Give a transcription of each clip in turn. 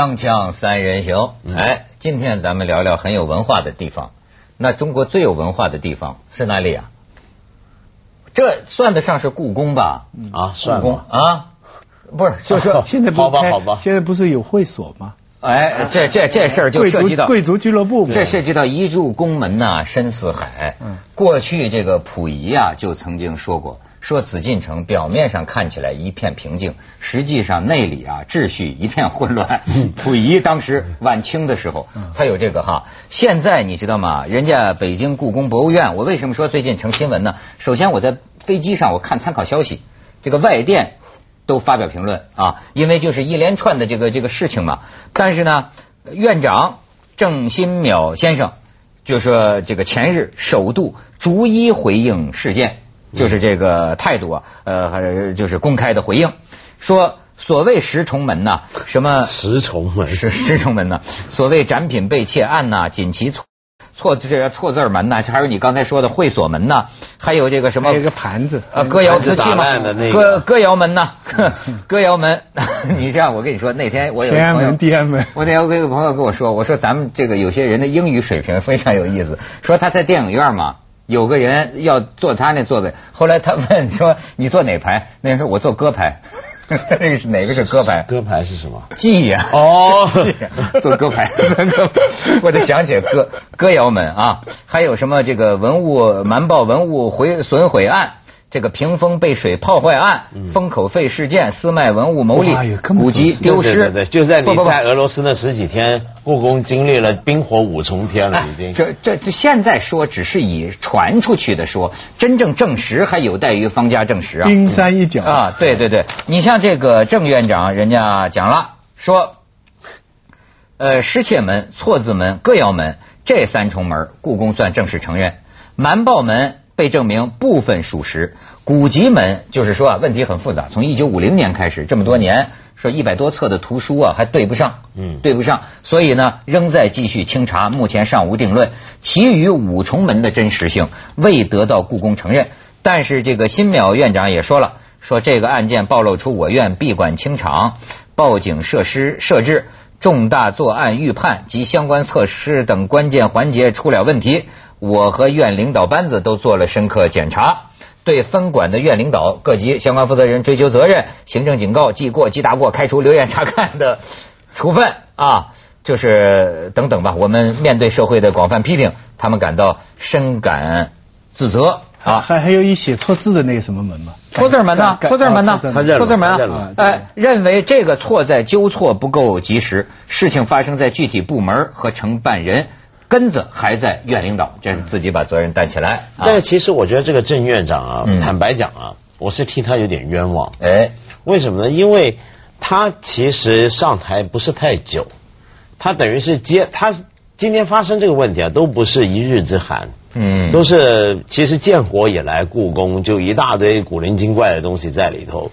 锵锵三人行，哎，今天咱们聊聊很有文化的地方。那中国最有文化的地方是哪里啊？这算得上是故宫吧？啊，算故宫啊，不是，就是说 现在不好吧好吧现在不是有会所吗？哎，这这这事儿就涉及到贵族俱乐部，这涉及到一入宫门呐、深似海。嗯过去这个溥仪啊，就曾经说过，说紫禁城表面上看起来一片平静，实际上内里啊秩序一片混乱。溥仪当时晚清的时候，他有这个哈。现在你知道吗？人家北京故宫博物院，我为什么说最近成新闻呢？首先我在飞机上我看参考消息，这个外电都发表评论啊，因为就是一连串的这个这个事情嘛。但是呢，院长郑新淼先生就说，这个前日首度逐一回应事件，就是这个态度啊，呃，还是就是公开的回应，说所谓十重门呐、什么十重门是十重门呐、所谓展品被窃案呐、锦旗错错这错字门呐、还有你刚才说的会所门呐、还有这个什么还有一个盘子啊，歌谣瓷器打嘛那，个歌歌谣门呐，歌谣门。你这样，我跟你说，那天我有天安朋友门地安门我那天我有个朋友跟我说，我说咱们这个有些人的英语水平非常有意思，说他在电影院嘛。有个人要坐他那座位，后来他问说：“你坐哪排？”那人说：“我坐歌排。”那个是哪个是歌排？歌牌是什么？记呀、哦 记呀做歌牌，我就想起来歌歌谣门啊，还有什么这个文物瞒报文物毁损毁案。这个屏风被水泡坏案、封口费事件、私卖文物牟利古籍丢失，对对对，就在你在俄罗斯那十几天，故宫经历了冰火五重天了，已经。哎这这这现在说只是以传出去的说，真正证实还有待于方家证实啊。冰山一角。啊，对对对，你像这个郑院长，人家讲了，说，呃，失窃门、错字门、歌谣门这三重门，故宫算正式承认；瞒报门被证明部分属实，古籍门就是说啊，问题很复杂，从一九五零年开始，这么多年，说一百多册的图书啊，还对不上，嗯。对不上，所以呢，仍在继续清查，目前尚无定论。其余五重门的真实性未得到故宫承认，但是这个新淼院长也说了，说这个案件暴露出我院闭馆清场、报警设施设置、重大作案预判及相关措施等关键环节出了问题。我和院领导班子都做了深刻检查。对分管的院领导、各级相关负责人追究责任、行政警告、记过、记大过、开除、留院察看的处分啊，就是等等吧。我们面对社会的广泛批评，他们感到深感自责啊。还还有一写错字的那个什么门吗？错字门呢？错字门呢？哦错字他认错字门啊哎，认为这个错在纠错不够及时，事情发生在具体部门和承办人，根子还在院领导，这是自己把责任担起来。啊但是其实我觉得这个郑院长啊，嗯坦白讲啊，我是替他有点冤枉。哎，为什么呢？因为他其实上台不是太久，他等于是接他今天发生这个问题啊，都不是一日之寒。嗯，都是其实建国以来，故宫就一大堆古灵精怪的东西在里头，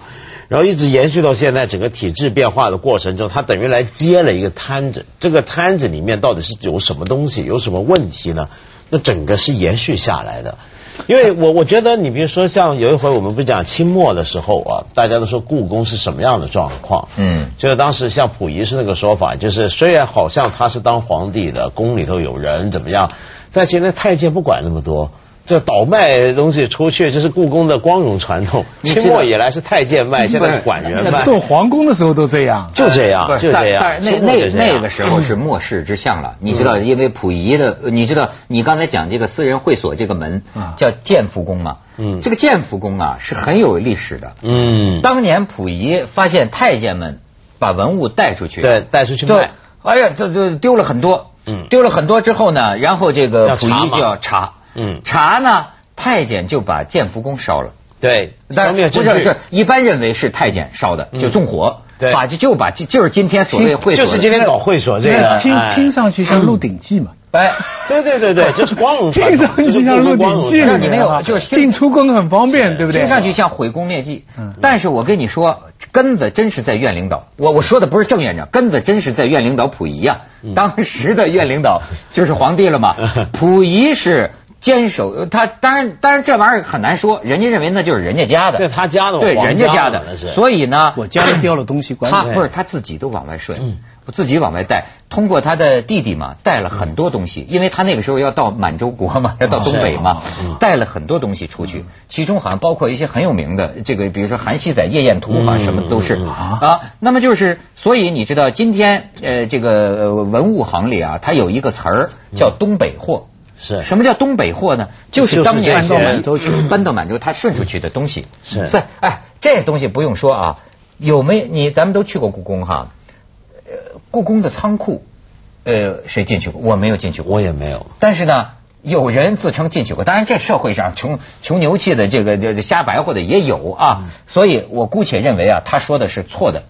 然后一直延续到现在，整个体制变化的过程中，他等于来接了一个摊子。这个摊子里面到底是有什么东西，有什么问题呢？那整个是延续下来的。因为我我觉得，你比如说像有一回我们不是讲清末的时候啊，大家都说故宫是什么样的状况？嗯就是当时像溥仪是那个说法，就是虽然好像他是当皇帝的，宫里头有人怎么样，但现在太监不管那么多。这倒卖东西出去，这是故宫的光荣传统。清末以来是太监卖，现在是管员卖，做皇宫的时候都这样。就这样就这样。但但是那那那个时候是末世之相了，你知道，因为溥仪的，你知道，你刚才讲这个私人会所这个门啊叫建福宫嘛，嗯。这个建福宫啊是很有历史的。嗯，当年溥仪发现太监们把文物带出去，对，带出去对卖，，哎呀，这这丢了很多，嗯。丢了很多之后呢，然后这个溥仪就要查，嗯。查呢，太监就把建福宫烧了。对，但不是是一般认为是太监烧的，嗯。就纵火，对。把就就把就是今天所谓会所就是今天搞会所这个，听哎。听上去像《鹿鼎记》嘛，哎，对对对对，就是光荣传听，上去像《鹿鼎记》让你没有啊就是进出宫很方便，对不对？听上去像毁宫灭迹。嗯，但是我跟你说，根子真是在院领导。我我说的不是郑院长，根子真是在院领导溥仪呀。当时的院领导就是皇帝了嘛，溥仪是坚守呃他，当然当然这玩意儿很难说，人家认为那就是人家家的，对他家的对人家家的，所以呢，我家里掉了东西，管你他不是他自己都往外顺嗯，我自己往外带，通过他的弟弟嘛，带了很多东西，因为他那个时候要到满洲国嘛，要到东北嘛带了很多东西出去，其中好像包括一些很有名的，这个比如说《韩熙载夜宴图》啊什么都是。啊。那么就是，所以你知道今天呃这个呃文物行里啊，它有一个词儿叫东北货。是什么叫东北货呢？就就是是当年满洲去，搬到满洲，他顺出去的东西。是所以哎，这东西不用说啊，有没你咱们都去过故宫哈？呃，故宫的仓库，呃，谁进去过？我没有进去过。我也没有。但是呢，有人自称进去过。当然，这社会上穷穷牛气的这个这个瞎白活的也有啊。所以我姑且认为啊，他说的是错的。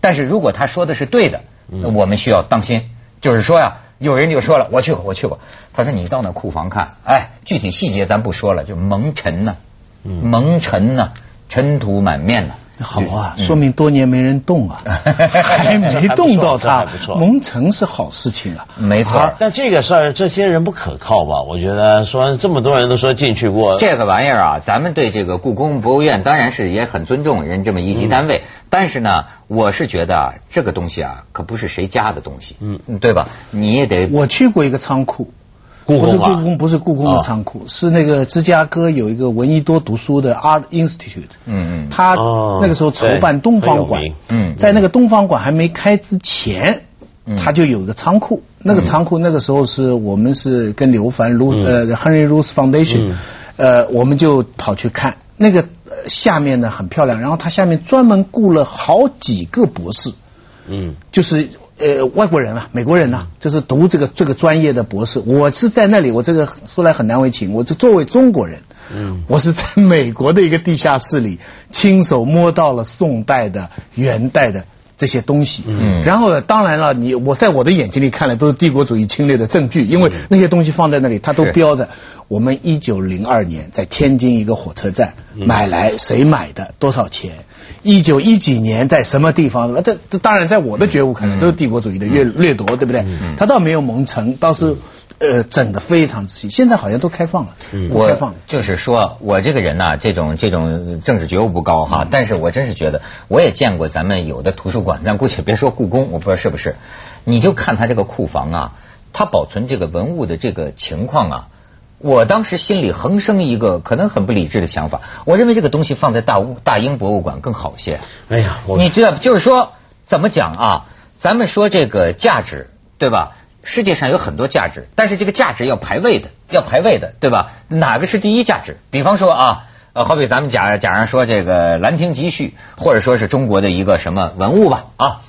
但是如果他说的是对的，那我们需要当心。就是说呀、有人就说了，我去过，我去过。他说你到那库房看，哎，具体细节咱不说了，就蒙尘呐、蒙尘呐、尘土满面呐、好啊，说明多年没人动啊，还没动到它不错，蒙尘是好事情啊。没错。啊，但这个事儿，这些人不可靠吧？我觉得说这么多人都说进去过，这个玩意儿啊，咱们对这个故宫博物院当然是也很尊重人这么一级单位，但是呢，我是觉得啊，这个东西啊，可不是谁家的东西，嗯。对吧？你也得我去过一个仓库，故宫啊不是故宫，不是故宫的仓库，是那个芝加哥有一个闻一多读书的 Art Institute，嗯嗯。他哦那个时候筹办东方馆，嗯。在那个东方馆还没开之前嗯，他就有一个仓库，那个仓库那个时候是我们是跟刘凡卢呃 Henry Rose Foundation，呃，我们就跑去看。那个呃下面呢很漂亮，然后他下面专门雇了好几个博士，嗯，就是呃外国人啊，美国人呐、就是读这个这个专业的博士。我是在那里，我这个说来很难为情，我这作为中国人，嗯。我是在美国的一个地下室里亲手摸到了宋代的、元代的。这些东西，嗯。然后呢，当然了，你我在我的眼睛里看来都是帝国主义侵略的证据，因为那些东西放在那里，它都标着我们一九零二年在天津一个火车站买来，谁买的，多少钱？一九一几年在什么地方？这这当然在我的觉悟看来，都是帝国主义的掠掠夺，对不对？他倒没有蒙尘，倒是呃整的非常仔细。现在好像都开放了，我开放我了。就是说，我这个人呐、这种这种政治觉悟不高哈，但是我真是觉得，我也见过咱们有的图书馆，咱姑且别说故宫，我不知道是不是，你就看他这个库房啊，它保存这个文物的这个情况啊。我当时心里横生一个可能很不理智的想法，我认为这个东西放在大物大英博物馆更好些。哎呀，我你知道，就是说怎么讲啊？咱们说这个价值，对吧？世界上有很多价值，但是这个价值要排位的，要排位的，对吧？哪个是第一价值？比方说啊，呃，好比咱们假假如说这个《兰亭集序》，或者说是中国的一个什么文物吧，啊，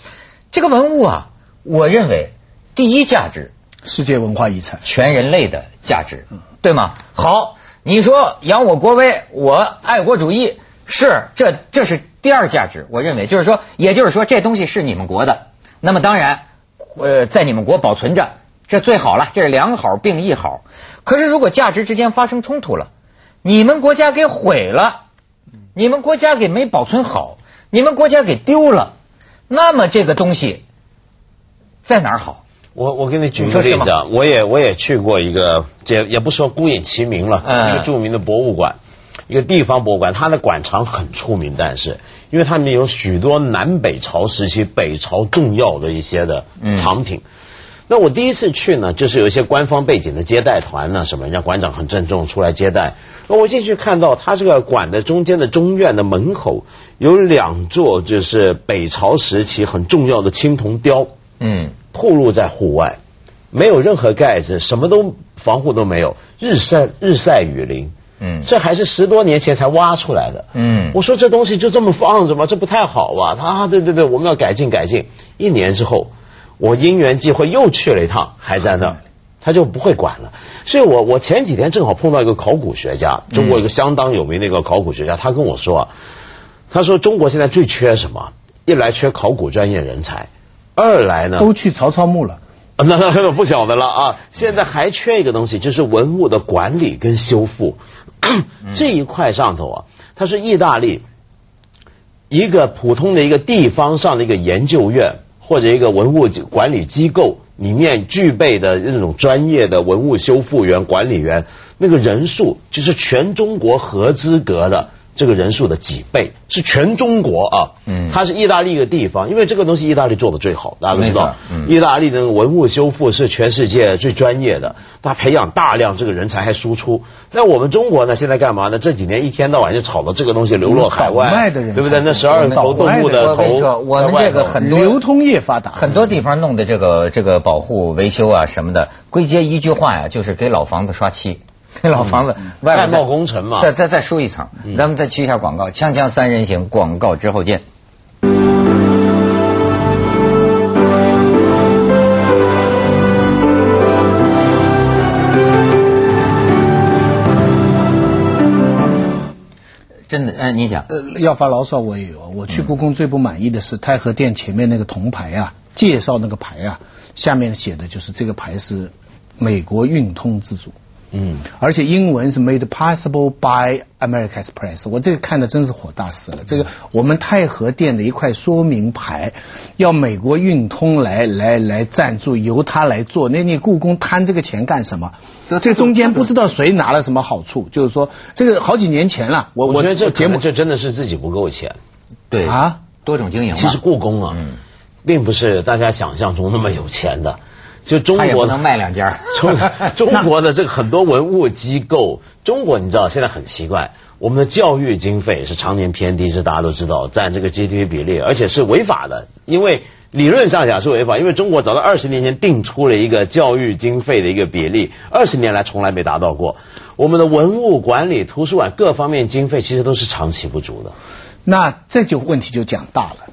这个文物啊，我认为第一价值世界文化遗产，全人类的价值，对吗？好，你说扬我国威，我爱国主义，是这这是第二价值，我认为就是说，也就是说这东西是你们国的，那么当然，呃，在你们国保存着，这最好了，这是良好并一好。可是如果价值之间发生冲突了，你们国家给毁了，你们国家给没保存好，你们国家给丢了，那么这个东西在哪儿好？我我给你举个例子啊，我也我也去过一个，也也不说孤影其名了，嗯一个著名的博物馆，一个地方博物馆，它的馆藏很出名，但是因为他们有许多南北朝时期北朝重要的一些的藏品。那我第一次去呢，就是有一些官方背景的接待团呢，什么人家馆长很郑重出来接待。那我进去看到，他这个馆的中间的中院的门口有两座，就是北朝时期很重要的青铜雕。嗯暴露在户外，没有任何盖子，什么都防护都没有，日晒日晒雨淋。嗯这还是十多年前才挖出来的。嗯我说这东西就这么放着吗？这不太好吧？他啊，对对对，我们要改进改进。一年之后，我因缘际会又去了一趟，还在那儿，他就不会管了。所以我我前几天正好碰到一个考古学家，中国一个相当有名的一个考古学家，他跟我说，他说中国现在最缺什么？一来缺考古专业人才，二来呢都去曹操墓了。啊 那 那那不晓得了啊！现在还缺一个东西，就是文物的管理跟修复 这一块上头啊，它是意大利一个普通的一个地方上的一个研究院或者一个文物管理机构里面具备的那种专业的文物修复员、管理员那个人数就是全中国合资格的。这个人数的几倍是全中国啊，嗯，它是意大利一个地方，因为这个东西意大利做的最好，大家都知道，意大利的文物修复是全世界最专业的，它培养大量这个人才还输出。那我们中国呢，现在干嘛呢？这几年一天到晚就炒到这个东西流落海外，对不对？那十二头动物的头，我们这个很多流通业发达，很多地方弄的这个这个保护维修啊什么的，归结一句话呀，就是给老房子刷漆。老房子外贸工程嘛，再再再输一层，咱们再去一下广告，锵锵三人行广告之后见。真的，哎，你讲。呃，要发牢骚我也有，我去故宫最不满意的是太和殿前面那个铜牌啊，介绍那个牌啊，下面写的就是这个牌是美国运通自主。嗯，而且英文是 made possible by American Express，我这个看的真是火大死了。这个我们太和殿的一块说明牌，要美国运通来来来赞助，由他来做，那你故宫贪这个钱干什么？这中间不知道谁拿了什么好处，就是说这个好几年前了，我我觉得这节目这真的是自己不够钱，对啊，多种经营。其实故宫啊，并不是大家想象中那么有钱的。就中国能卖两家，中 中国的这个很多文物机构，中国你知道现在很奇怪，我们的教育经费是常年偏低，是大家都知道，占这个 GDP 比例，而且是违法的，因为理论上讲是违法，因为中国早在二十年前定出了一个教育经费的一个比例，二十年来从来没达到过。我们的文物管理、图书馆各方面经费其实都是长期不足的，那这就问题就讲大了。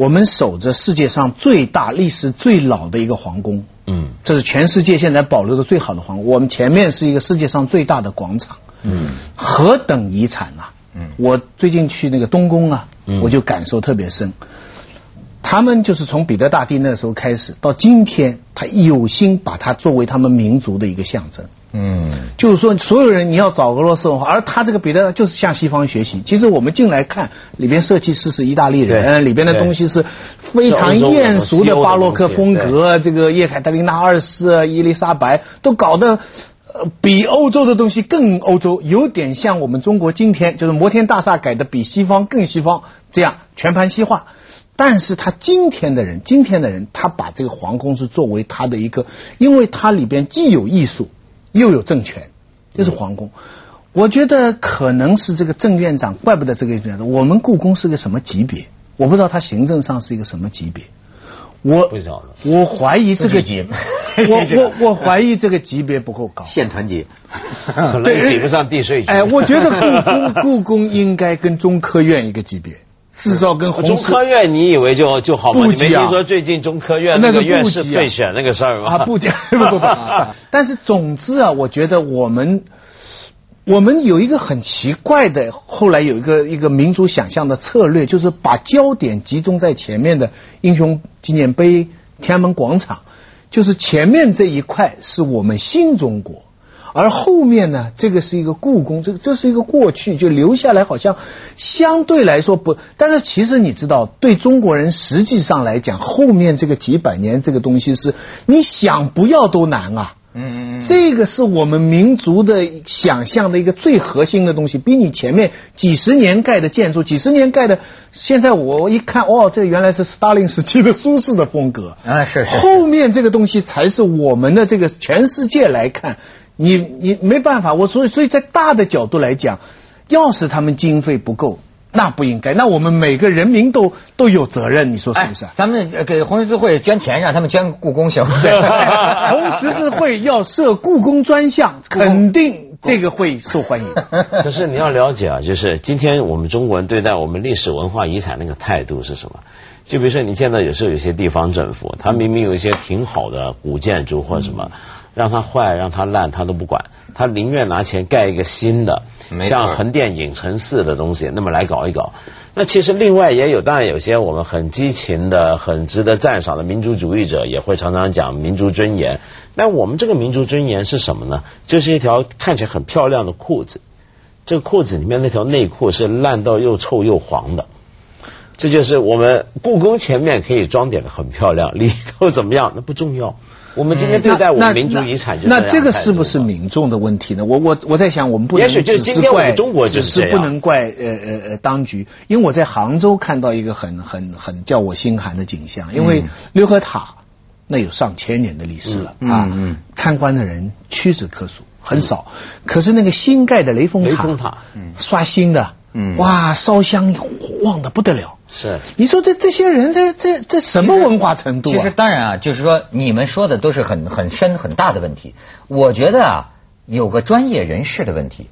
我们守着世界上最大、历史最老的一个皇宫，嗯，这是全世界现在保留的最好的皇宫。我们前面是一个世界上最大的广场，嗯，何等遗产啊！嗯，我最近去那个东宫啊，我就感受特别深。他们就是从彼得大帝那时候开始，到今天，他有心把它作为他们民族的一个象征。嗯，就是说，所有人你要找俄罗斯文化，而他这个彼得就是向西方学习。其实我们进来看，里边设计师是意大利人，里边的东西是非常艳俗的巴洛克风格。这个叶凯特琳娜二世、伊丽莎白都搞得比欧洲的东西更欧洲，有点像我们中国今天就是摩天大厦改的比西方更西方，这样全盘西化。但是他今天的人，今天的人，他把这个皇宫是作为他的一个，因为它里边既有艺术，又有政权，又是皇宫。我觉得可能是这个郑院长，怪不得这个院长。我们故宫是个什么级别？我不知道他行政上是一个什么级别。我不晓得。我怀疑这个级，我我我怀疑这个级别不够高。县团级，可能比不上地税局。哎，我觉得故宫 故宫应该跟中科院一个级别。至少跟中科院，你以为就就好吗？你没听说最近中科院那个院士备选那个事儿吗？啊，不讲，不不不。但是总之啊，我觉得我们我们有一个很奇怪的，后来有一个一个民族想象的策略，就是把焦点集中在前面的英雄纪念碑、天安门广场，就是前面这一块是我们新中国。而后面呢？这个是一个故宫，这个这是一个过去就留下来，好像相对来说不。但是其实你知道，对中国人实际上来讲，后面这个几百年这个东西是你想不要都难啊。嗯嗯嗯。这个是我们民族的想象的一个最核心的东西，比你前面几十年盖的建筑，几十年盖的，现在我一看，哦，这原来是斯大林时期的苏轼的风格。啊，是是。后面这个东西才是我们的这个全世界来看。你你没办法，我所以所以在大的角度来讲，要是他们经费不够，那不应该。那我们每个人民都都有责任，你说是不是？咱们给红十字会捐钱，让他们捐故宫行不行？红十字会要设故宫专项，肯定这个会受欢迎。可是你要了解啊，就是今天我们中国人对待我们历史文化遗产那个态度是什么？就比如说，你见到有时候有些地方政府，他明明有一些挺好的古建筑或者什么。让它坏，让它烂，他都不管，他宁愿拿钱盖一个新的，像横店影城似的东西，那么来搞一搞。那其实另外也有，当然有些我们很激情的、很值得赞赏的民族主义者，也会常常讲民族尊严。那我们这个民族尊严是什么呢？就是一条看起来很漂亮的裤子，这个裤子里面那条内裤是烂到又臭又黄的。这就是我们故宫前面可以装点的很漂亮，里头怎么样那不重要。我们今天对待我们民族遗产就那这个是不是民众的问题呢？我我我在想，我们不能只是怪中国，只是不能怪呃呃呃当局，因为我在杭州看到一个很很很叫我心寒的景象，因为六合塔那有上千年的历史了啊，参观的人屈指可数，很少。可是那个新盖的雷峰塔，雷峰塔，刷新的。嗯，哇，烧香旺的不得了。是，你说这这些人，这这这什么文化程度啊？其实当然啊，就是说你们说的都是很很深很大的问题。我觉得啊，有个专业人士的问题，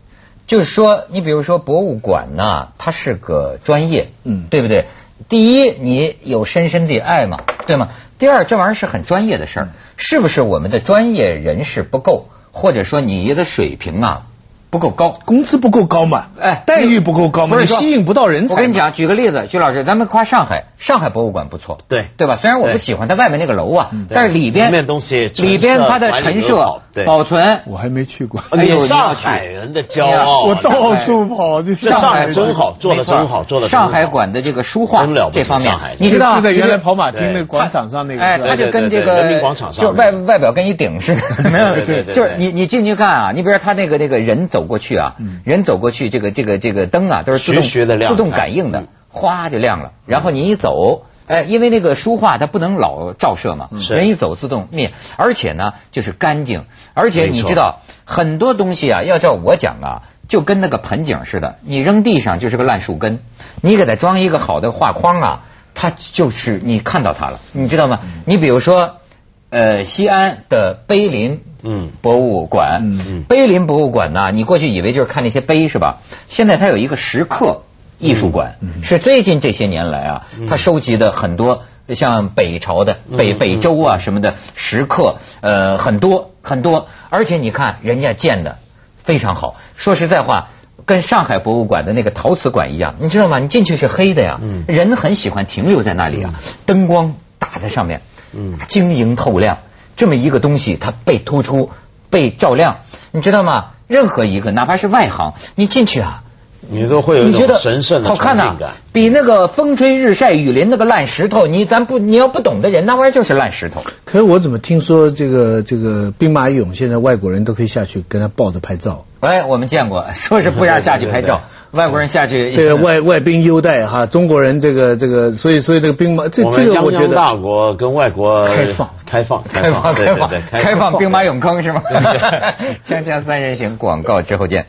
就是说，你比如说博物馆呢，它是个专业，嗯，对不对？第一，你有深深的爱嘛，对吗？第二，这玩意儿是很专业的事儿，是不是我们的专业人士不够，或者说你的水平啊？不够高，工资不够高嘛？哎，待遇不够高嘛？你吸引不到人才。我跟你讲，举个例子，徐老师，咱们夸上海，上海博物馆不错，对。对吧？虽然我不喜欢它外面那个楼啊，但是里边里面东西，里边它的陈设、保存，我还没去过。哎呦上海人的骄傲，我到处跑，这上海。真好，做的真好，做的上海馆的这个书画这方面，你知道就在原来跑马厅那广场上那个，哎，它就跟这个人民广场上，就外外表跟一顶似的，没有，就是你你进去看啊，你比如说他那个那个人走过去啊。人走过去，这个这个这个灯啊，都是自动自动感应的，哗就亮了。然后你一走，哎，因为那个书画它不能老照射嘛，人一走自动灭。而且呢，就是干净。而且你知道，很多东西啊，要照我讲啊，就跟那个盆景似的，你扔地上就是个烂树根，你给它装一个好的画框啊，它就是你看到它了，你知道吗？你比如说。呃，西安的碑林嗯。博物馆，嗯。嗯，碑林博物馆呢，你过去以为就是看那些碑是吧？现在它有一个石刻艺术馆，是最近这些年来啊，它收集的很多像北朝的北北周啊什么的石刻，呃，很多很多，而且你看人家建的非常好。说实在话，跟上海博物馆的那个陶瓷馆一样，你知道吗？你进去是黑的呀，人很喜欢停留在那里啊，灯光打在上面。嗯，晶莹透亮，这么一个东西，它被突出、被照亮，你知道吗？任何一个，哪怕是外行，你进去啊，你都会有一种神圣的看呐，比那个风吹日晒雨淋那个烂石头，你咱不你要不懂的人，那玩意儿就是烂石头。可是我怎么听说这个这个兵马俑现在外国人都可以下去跟他抱着拍照？哎，我们见过，说是不让下去拍照。外国人下去对外外宾优待哈，中国人这个这个，所以所以这个兵马这这个我觉得大国跟外国开放开放开放开放开放兵马俑坑是吗？锵锵三人行广告之后见。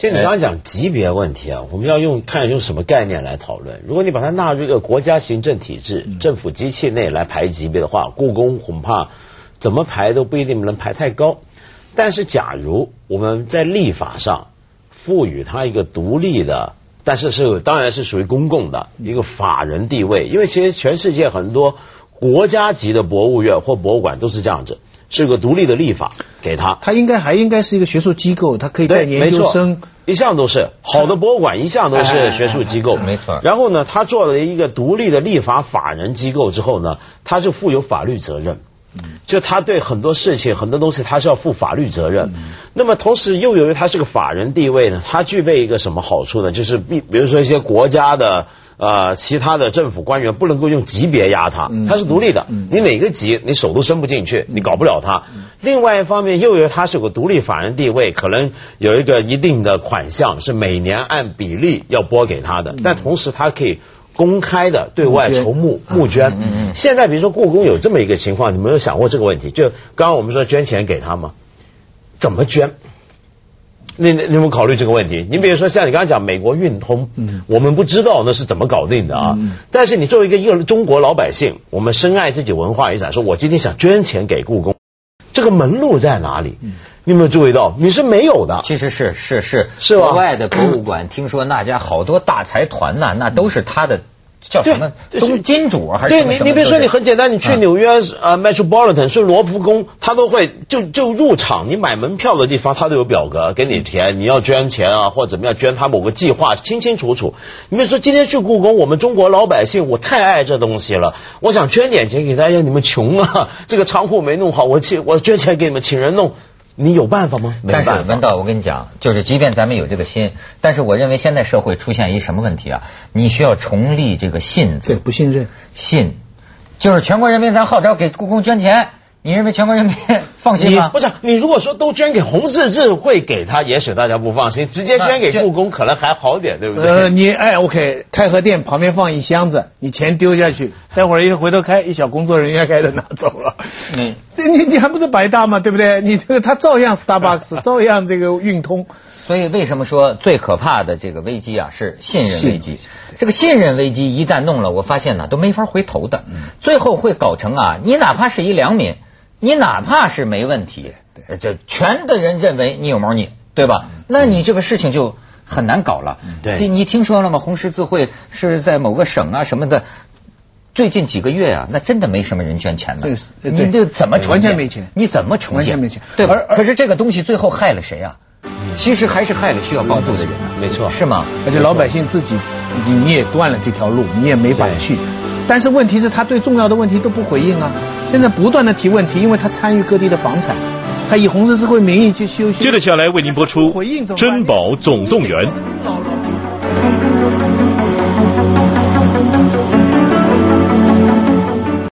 现在刚刚讲级别问题啊，我们要用看用什么概念来讨论。如果你把它纳入一个国家行政体制、政府机器内来排级别的话，故宫恐怕怎么排都不一定能排太高。但是，假如我们在立法上赋予它一个独立的，但是是当然是属于公共的一个法人地位，因为其实全世界很多国家级的博物院或博物馆都是这样子。是个独立的立法给他，他应该还应该是一个学术机构，他可以带研究生，一向都是好的博物馆，一向都是学术机构，没错。然后呢，他做了一个独立的立法法人机构之后呢，他就负有法律责任，就他对很多事情、很多东西，他是要负法律责任。那么同时又由于他是个法人地位呢，他具备一个什么好处呢？就是比比如说一些国家的。呃，其他的政府官员不能够用级别压他，他是独立的。你哪个级，你手都伸不进去，你搞不了他。另外一方面，又有他是有个独立法人地位，可能有一个一定的款项是每年按比例要拨给他的，但同时他可以公开的对外筹募募捐。现在比如说故宫有这么一个情况，你没有想过这个问题？就刚刚我们说捐钱给他吗？怎么捐？你你有没有考虑这个问题？你比如说像你刚刚讲美国运通，我们不知道那是怎么搞定的啊。但是你作为一个一个中国老百姓，我们深爱自己文化遗产，说我今天想捐钱给故宫，这个门路在哪里？你有没有注意到？你是没有的。其实是是是是国外的博物馆，听说那家好多大财团呐，那都是他的叫什么东金主还是对你，你比如说你很简单，你去纽约呃 Metropolitan 是罗浮宫，他都会就就入场，你买门票的地方他都有表格给你填，你要捐钱啊或者怎么样捐他某个计划清清楚楚。你比如说今天去故宫，我们中国老百姓我太爱这东西了，我想捐点钱给大家，你们穷啊，这个仓库没弄好，我请我捐钱给你们，请人弄。你有办法吗？但是文道，我跟你讲，就是即便咱们有这个心，但是我认为现在社会出现一什么问题啊？你需要重立这个信字。对，不信任。信，就是全国人民咱号召给故宫捐钱。你认为全国人民放心吗？不是，你如果说都捐给红十字会给他，也许大家不放心；直接捐给故宫可能还好点，对不对？呃，你哎，OK，太和殿旁边放一箱子，你钱丢下去，待会儿一回头开，一小工作人员开的拿走了。嗯，这你你还不是白搭吗？对不对？你这个他照样 Starbucks，照样这个运通。所以为什么说最可怕的这个危机啊是信任危机？这个信任危机一旦弄了，我发现呢都没法回头的，最后会搞成啊，你哪怕是一良民。你哪怕是没问题，就全的人认为你有猫腻，对吧？那你这个事情就很难搞了。对，你听说了吗？红十字会是在某个省啊什么的，最近几个月啊，那真的没什么人捐钱了。你这怎么完全没钱？你怎么重建？完全没钱，对而？可是这个东西最后害了谁啊？其实还是害了需要帮助的人。没错，是吗？而且老百姓自己，你也断了这条路，你也没法去。但是问题是，他对重要的问题都不回应啊。现在不断的提问题，因为他参与各地的房产，他以红十字会名义去修。接着下来为您播出《珍宝总动员》。